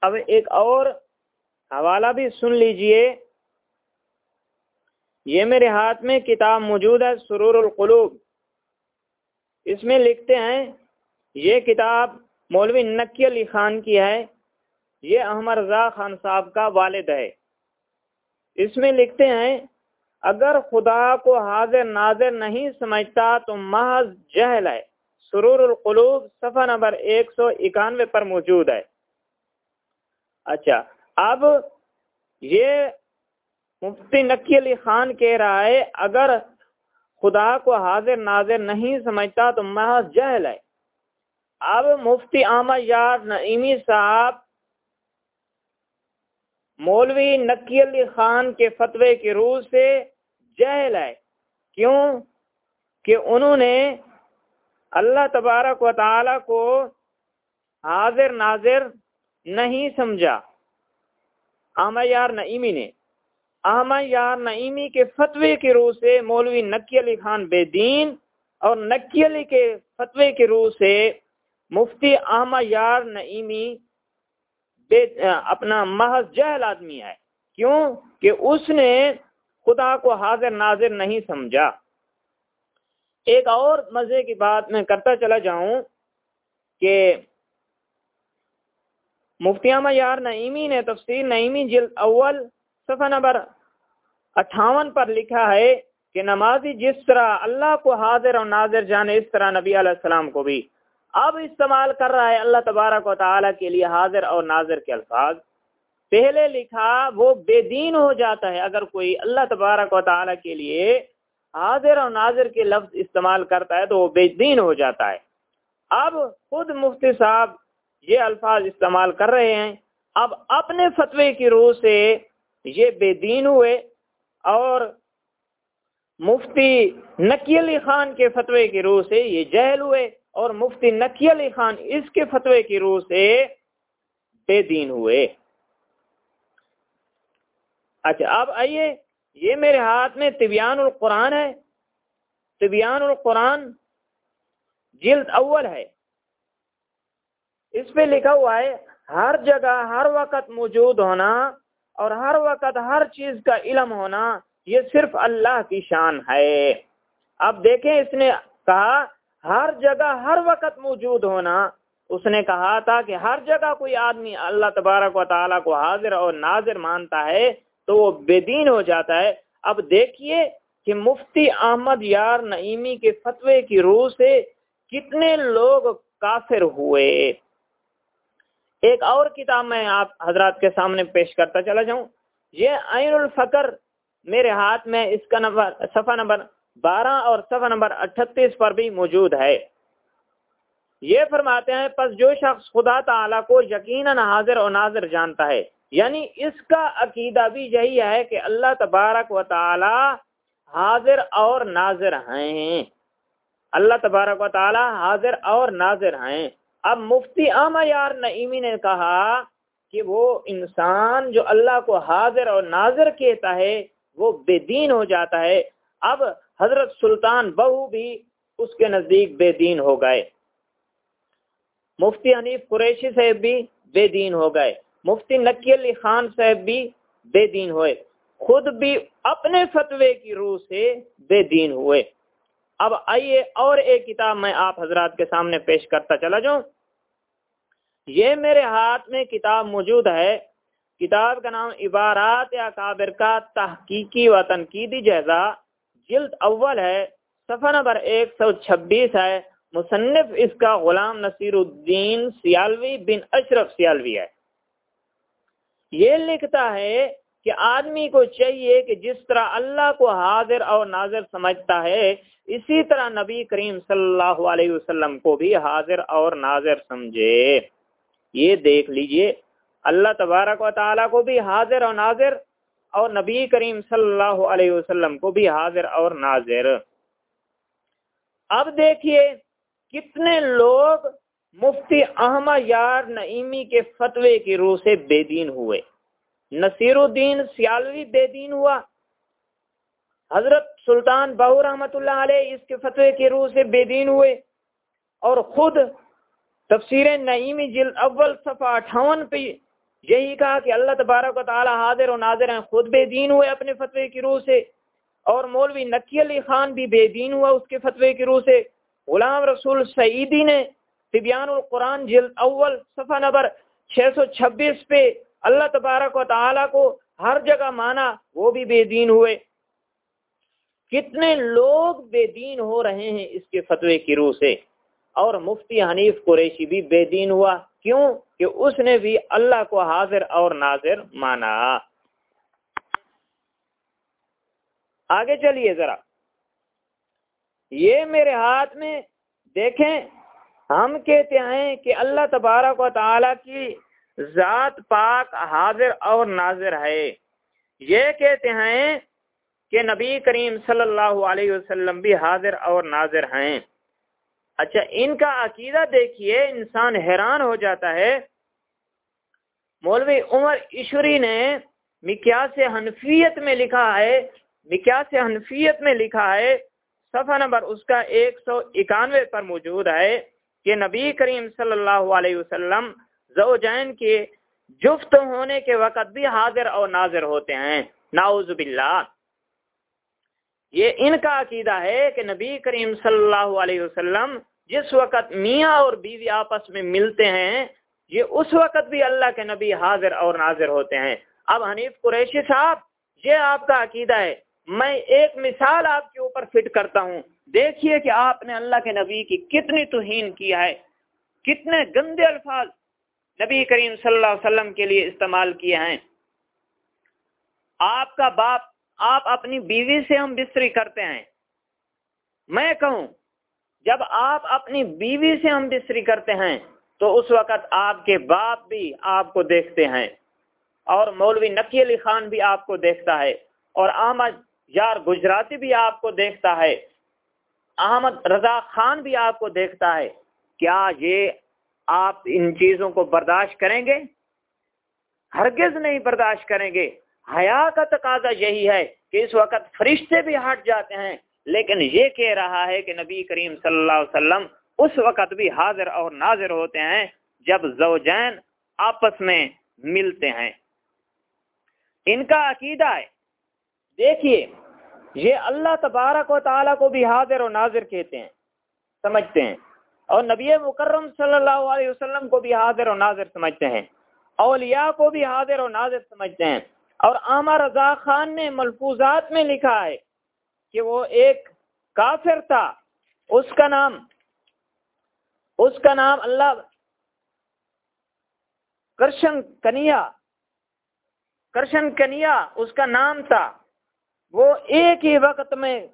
اب ایک اور حوالہ بھی سن لیجیے۔ یہ میرے ہاتھ میں کتاب موجود ہے، سرور القلوب۔ اس میں لکھتے ہیں، یہ کتاب مولوی نکی علی خان کی ہے۔ یہ احمد رضا خان صاحب کا والد ہے۔ اس میں لکھتے ہیں، اگر خدا کو حاضر ناظر نہیں سمجھتا تو محض جہل ہے۔ سرور القلوب، صفحہ نمبر ایک سو اکانوے پر موجود ہے۔ اچھا اب یہ مفتی نکی علی خان کہہ رہا ہے، اگر خدا کو حاضر ناظر نہیں سمجھتا تو محض جہل ہے۔ اب مفتی احمد یار نعیمی صاحب، مولوی نکی علی خان کے فتوے کی روح سے جہل ہے۔ کیوں؟ کہ انہوں نے اللہ تبارک و تعالی کو حاضر ناظر نہیں سمجھا۔ احمد یار نعیمی نے احمد یار نعیمی کے فتوے کی روح سے مولوی نکی علی خان بے دین اور نکی علی کے فتوے کی روح سے مفتی احمد یار نعیمی بے، اپنا محض جہل آدمی ہے۔ کیوں؟ کہ اس نے خدا کو حاضر ناظر نہیں سمجھا۔ ایک اور مزے کی بات میں کرتا چلا جاؤں کہ مفتی احمد یار نعیمی نے تفسیر نعیمی جلد اول صفحہ نمبر اٹھاون پر لکھا ہے کہ نمازی جس طرح اللہ کو حاضر اور ناظر جانے، اس طرح نبی علیہ السلام کو بھی۔ اب استعمال کر رہا ہے اللہ تبارک و تعالیٰ کے لیے حاضر اور ناظر کے الفاظ۔ پہلے لکھا وہ بے دین ہو جاتا ہے اگر کوئی اللہ تبارک و تعالیٰ کے لیے حاضر اور ناظر کے لفظ استعمال کرتا ہے تو وہ بے دین ہو جاتا ہے۔ اب خود مفتی صاحب یہ الفاظ استعمال کر رہے ہیں۔ اب اپنے فتوے کی روح سے یہ بے دین ہوئے اور مفتی نکی علی خان کے فتوے کی روح سے یہ جہل ہوئے اور مفتی نکی علی خان اس کے فتوے کی روح سے بے دین ہوئے۔ اچھا اب آئیے۔ یہ میرے ہاتھ میں طبیان القرآن ہے۔ طبیان القرآن جلد اول ہے۔ اس پہ لکھا ہوا ہے، ہر جگہ ہر وقت موجود ہونا اور ہر وقت ہر چیز کا علم ہونا، یہ صرف اللہ کی شان ہے۔ اب دیکھیں اس نے کہا، ہر جگہ ہر وقت موجود ہونا۔ اس نے کہا تھا کہ ہر جگہ کوئی آدمی اللہ تبارک و تعالیٰ کو حاضر اور ناظر مانتا ہے تو وہ بے دین ہو جاتا ہے۔ اب دیکھیے کہ مفتی احمد یار نعیمی کے فتوے کی روح سے کتنے لوگ کافر ہوئے۔ ایک اور کتاب میں آپ حضرات کے سامنے پیش کرتا چلا جاؤں۔ یہ عین الفقر میرے ہاتھ میں اس کا نمبر، صفحہ نمبر بارہ اور صفحہ نمبر اٹھتیس پر بھی موجود ہے۔ یہ فرماتے ہیں، پس جو شخص خدا تعالیٰ کو یقیناً حاضر اور ناظر جانتا ہے یعنی اس کا عقیدہ بھی یہی ہے کہ اللہ تبارک و تعالی حاضر اور ناظر ہیں۔ اللہ تبارک و تعالی حاضر اور ناظر ہیں۔ اب مفتی عام یار نعیمی نے کہا کہ وہ انسان جو اللہ کو حاضر اور ناظر کہتا ہے، وہ بے دین ہو جاتا ہے۔ اب حضرت سلطان بہو بھی اس کے نزدیک بے دین ہو گئے۔ مفتی حنیف قریشی صاحب بھی بے دین ہو گئے۔ مفتی نکی علی خان صاحب بھی بے دین ہوئے۔ خود بھی اپنے فتوے کی روح سے بے دین ہوئے۔ اب آئیے اور ایک کتاب میں آپ حضرات کے سامنے پیش کرتا چلا جاؤں۔ یہ میرے ہاتھ میں کتاب موجود ہے۔ کتاب کا نام عبارات یا کابر کا تحقیقی و تنقیدی جیزا جلد اول ہے، صفحہ نمبر ایک سو چھبیس ہے۔ مصنف اس کا غلام نصیر الدین سیالوی بن اشرف سیالوی ہے۔ یہ لکھتا ہے کہ آدمی کو چاہیے کہ جس طرح اللہ کو حاضر اور ناظر سمجھتا ہے، اسی طرح نبی کریم صلی اللہ علیہ وسلم کو بھی حاضر اور ناظر سمجھے۔ یہ دیکھ لیجیے، اللہ تبارک و تعالیٰ کو بھی حاضر اور ناظر اور نبی کریم صلی اللہ علیہ وسلم کو بھی حاضر اور ناظر۔ اب دیکھیے کتنے لوگ مفتی احمد یار نعیمی کے فتوے کی روح سے بے دین ہوئے۔ نصیر الدین سیالوی بے دین ہوا۔ حضرت سلطان بہو رحمت اللہ علیہ اس کے فتوے کی روح سے بے دین ہوئے اور خود تفسیر نعیمی جلد اول صفحہ اٹھاون پہ یہی کہا کہ اللہ تبارک و تعالی حاضر و ناظر ہیں، خود بے دین ہوئے اپنے فتوے کی روح سے اور مولوی نکی علی خان بھی بے دین ہوا اس کے فتوے کی روح سے۔ غلام رسول سعیدی نے طبیان القرآن جلد اول صفحہ نمبر چھ سو چھبیس پہ اللہ تبارک و تعالیٰ کو ہر جگہ مانا، وہ بھی بے دین ہوئے۔ کتنے لوگ بے دین ہو رہے ہیں اس کے فتوے کی روح سے۔ اور مفتی حنیف قریشی بھی بے دین ہوا۔ کیوں؟ کہ اس نے بھی اللہ کو حاضر اور ناظر مانا۔ آگے چلیے ذرا۔ یہ میرے ہاتھ میں دیکھیں، ہم کہتے ہیں کہ اللہ تبارک و تعالی کی ذات پاک حاضر اور ناظر ہے۔ یہ کہتے ہیں کہ نبی کریم صلی اللہ علیہ وسلم بھی حاضر اور ناظر ہیں۔ اچھا ان کا عقیدہ دیکھیے، انسان حیران ہو جاتا ہے۔ مولوی عمر ایشوری نے مکیاس حنفیت میں لکھا ہے مکیاس حنفیت میں لکھا ہے، صفحہ نمبر اس کا ایک سو اکانوے پر موجود ہے کہ نبی کریم صلی اللہ علیہ وسلم زوجین کے جفت ہونے کے وقت بھی حاضر اور ناظر ہوتے ہیں۔ ناؤز باللہ۔ یہ ان کا عقیدہ ہے کہ نبی کریم صلی اللہ علیہ وسلم جس وقت میاں اور بیوی آپس میں ملتے ہیں، یہ اس وقت بھی اللہ کے نبی حاضر اور ناظر ہوتے ہیں۔ اب حنیف قریشی صاحب، یہ آپ کا عقیدہ ہے۔ میں ایک مثال آپ کے اوپر فٹ کرتا ہوں۔ دیکھیے کہ آپ نے اللہ کے نبی کی کتنی توہین کیا ہے۔ کتنے گندے الفاظ نبی کریم صلی اللہ علیہ وسلم کے لیے استعمال کیے ہیں۔ آپ کا باپ آپ اپنی بیوی سے ہم بستری کرتے ہیں۔ میں کہوں، جب آپ اپنی بیوی سے ہم بستری کرتے ہیں، تو اس وقت آپ کے باپ بھی آپ کو دیکھتے ہیں۔ اور مولوی نقی علی خان بھی آپ کو دیکھتا ہے۔ اور احمد یار گجراتی بھی آپ کو دیکھتا ہے۔ احمد رضا خان بھی آپ کو دیکھتا ہے۔ کیا یہ آپ ان چیزوں کو برداشت کریں گے؟ ہرگز نہیں برداشت کریں گے۔ حیا کا تقاضا یہی ہے کہ اس وقت فرشتے بھی ہٹ جاتے ہیں، لیکن یہ کہہ رہا ہے کہ نبی کریم صلی اللہ علیہ وسلم اس وقت بھی حاضر اور ناظر ہوتے ہیں جب زوجین آپس میں ملتے ہیں۔ ان کا عقیدہ ہے۔ دیکھیے، یہ اللہ تبارک و تعالیٰ کو بھی حاضر و ناظر کہتے ہیں، سمجھتے ہیں۔ اور نبی مکرم صلی اللہ علیہ وسلم کو بھی حاضر و ناظر سمجھتے ہیں۔ اولیاء کو بھی حاضر و ناظر سمجھتے ہیں۔ اور عامہ رضا خان نے ملفوظات میں لکھا ہے کہ وہ ایک کافر تھا۔ اس کا نام، اس کا نام اللہ کرشن کنیا کرشن کنیا اس کا نام تھا۔ وہ ایک ہی وقت میں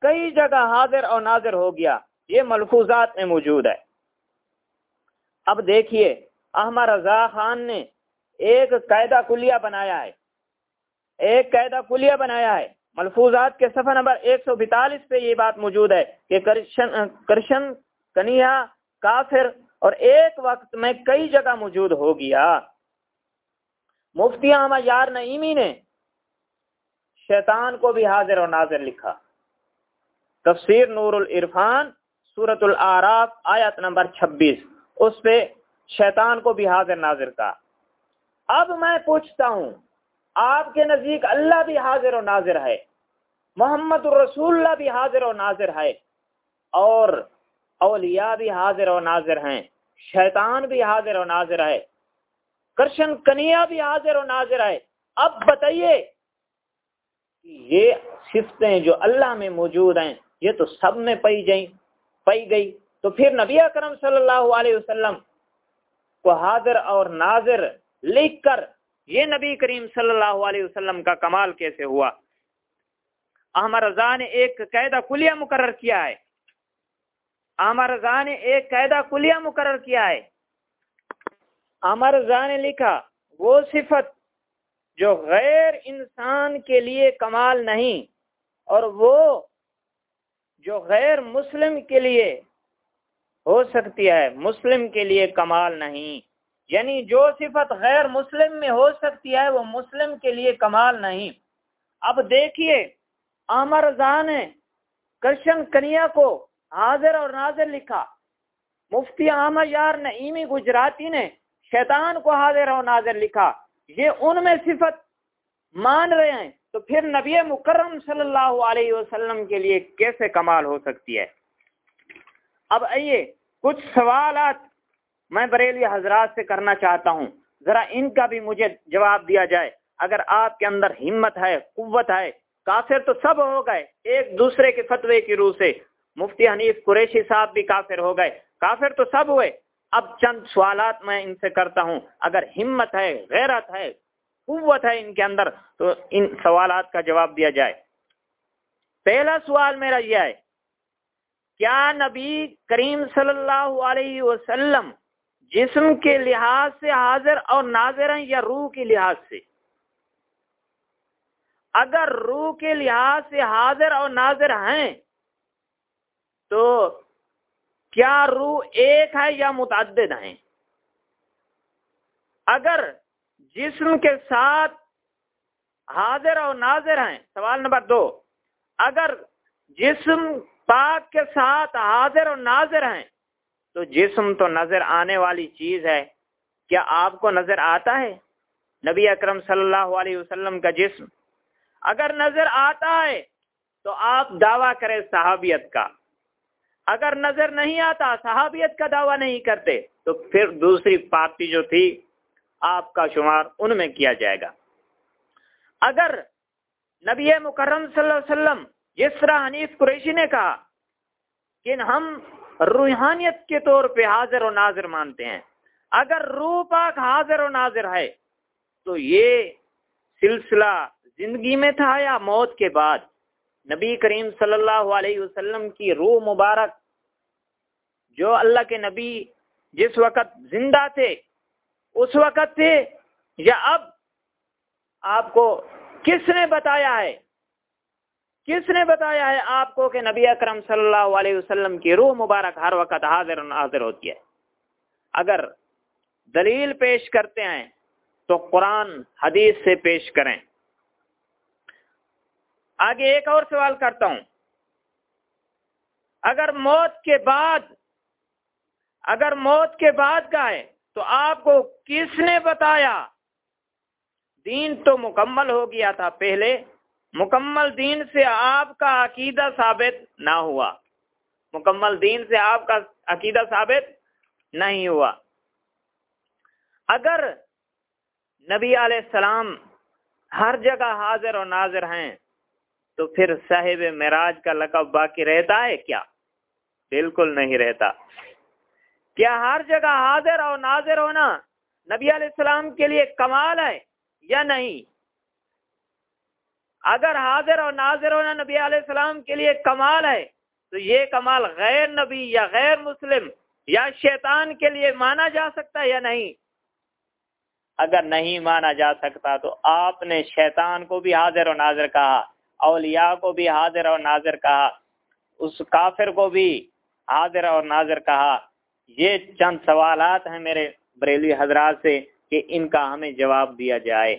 کئی جگہ حاضر اور ناظر ہو گیا۔ یہ ملفوظات میں موجود ہے۔ اب دیکھیے احمد رضا خان نے ایک قاعدہ کلیہ بنایا ہے۔ ایک قاعدہ کلیہ بنایا ہے۔ ملفوظات کے صفحہ نمبر ایک سو بیتالیس پہ یہ بات موجود ہے کہ کرشن کرشن کنیا کافر اور ایک وقت میں کئی جگہ موجود ہو گیا۔ مفتی احمد یار نعیمی نے شیطان کو بھی حاضر اور ناظر لکھا۔ تفسیر نور العرفان سورت العراف آیت نمبر چھبیس۔ اس پہ شیطان کو بھی حاضر ناظر کا۔ اب میں پوچھتا ہوں آپ کے نزدیک اللہ بھی حاضر و ناظر ہے، محمد الرسول اللہ بھی حاضر و ناظر ہے اور اولیاء بھی حاضر و ناظر ہیں، شیطان بھی حاضر و ناظر ہے، کرشن کنیا بھی حاضر و ناظر ہے۔ اب بتائیے یہ صفتیں جو اللہ میں موجود ہیں، یہ تو سب میں پی جائیں پائی گئی۔ تو پھر نبی اکرم صلی اللہ علیہ وسلم کو حاضر اور ناظر لکھ کر یہ نبی کریم صلی اللہ علیہ وسلم کا کمال کیسے ہوا؟ احمد رضا نے ایک قاعدہ کلیہ مقرر کیا ہے۔ احمد رضا نے ایک قاعدہ کلیہ مقرر کیا ہے۔ احمد رضا نے لکھا، وہ صفت جو غیر انسان کے لیے کمال نہیں اور وہ جو غیر مسلم کے لیے ہو سکتی ہے، مسلم کے لیے کمال نہیں۔ یعنی جو صفت غیر مسلم میں ہو سکتی ہے، وہ مسلم کے لیے کمال نہیں۔ اب دیکھیے، عامر رضا نے کرشن کنیا کو حاضر اور ناظر لکھا۔ مفتی عامر یار نعیمی گجراتی نے شیطان کو حاضر و ناظر لکھا۔ یہ ان میں صفت مان رہے ہیں، تو پھر نبی مکرم صلی اللہ علیہ وسلم کے لیے کیسے کمال ہو سکتی ہے؟ اب آئیے، کچھ سوالات میں بریلی حضرات سے کرنا چاہتا ہوں۔ ذرا ان کا بھی مجھے جواب دیا جائے۔ اگر آپ کے اندر ہمت ہے، قوت ہے، کافر تو سب ہو گئے، ایک دوسرے کے فتوے کی روح سے۔ مفتی حنیف قریشی صاحب بھی کافر ہو گئے۔ کافر تو سب ہوئے۔ اب چند سوالات میں ان سے کرتا ہوں۔ اگر ہمت ہے، غیرت ہے، قوت ہے ان کے اندر، تو ان سوالات کا جواب دیا جائے۔ پہلا سوال میرا یہ ہے، کیا نبی کریم صلی اللہ علیہ وسلم جسم کے لحاظ سے حاضر اور ناظر ہیں یا روح کے لحاظ سے۔ اگر روح کے لحاظ سے حاضر اور ناظر ہیں، تو کیا روح ایک ہے یا متعدد ہیں؟ اگر جسم کے ساتھ حاضر اور ناظر ہیں، سوال نمبر دو، اگر جسم پاک کے ساتھ حاضر اور ناظر ہیں تو جسم تو نظر آنے والی چیز ہے۔ کیا آپ کو نظر آتا ہے؟ نبی اکرم صلی اللہ علیہ وسلم کا جسم۔ اگر نظر آتا ہے تو آپ دعویٰ کریں صحابیت کا۔ اگر نظر نہیں آتا، صحابیت کا دعویٰ نہیں کرتے، تو پھر دوسری پارٹی جو تھی، آپ کا شمار ان میں کیا جائے گا۔ اگر نبی مکرم صلی اللہ علیہ وسلم، جس طرح حنیف قریشی نے کہا کہ ہم روحانیت کے طور پہ حاضر و ناظر مانتے ہیں۔ اگر روح پاک حاضر و ناظر ہے، تو یہ سلسلہ زندگی میں تھا یا موت کے بعد؟ نبی کریم صلی اللہ علیہ وسلم کی روح مبارک جو اللہ کے نبی جس وقت زندہ تھے، اس وقت تھے یا اب؟ آپ کو کس نے بتایا ہے؟ کس نے بتایا ہے آپ کو کہ نبی اکرم صلی اللہ علیہ وسلم کی روح مبارک ہر وقت حاضر حاضر ہوتی ہے؟ اگر دلیل پیش کرتے ہیں تو قرآن حدیث سے پیش کریں۔ آگے ایک اور سوال کرتا ہوں۔ اگر موت کے بعد، اگر موت کے بعد کا ہے تو آپ کو کس نے بتایا؟ دین تو مکمل ہو گیا تھا پہلے۔ مکمل دین سے آپ کا عقیدہ ثابت نہ ہوا۔ مکمل دین سے آپ کا عقیدہ ثابت نہیں ہوا۔ اگر نبی علیہ السلام ہر جگہ حاضر و ناظر ہیں، تو پھر صاحب معراج کا لقب باقی رہتا ہے کیا؟ بالکل نہیں رہتا۔ کیا ہر جگہ حاضر اور ناظر ہونا نبی علیہ السلام کے لیے کمال ہے یا نہیں؟ اگر حاضر اور ناظر ہونا نبی علیہ السلام کے لیے کمال ہے، تو یہ کمال غیر نبی یا غیر مسلم یا شیطان کے لیے مانا جا سکتا ہے یا نہیں؟ اگر نہیں مانا جا سکتا تو آپ نے شیطان کو بھی حاضر و ناظر کہا، اولیاء کو بھی حاضر اور ناظر کہا، اس کافر کو بھی حاضر اور ناظر کہا۔ یہ چند سوالات ہیں میرے بریلی حضرات سے کہ ان کا ہمیں جواب دیا جائے۔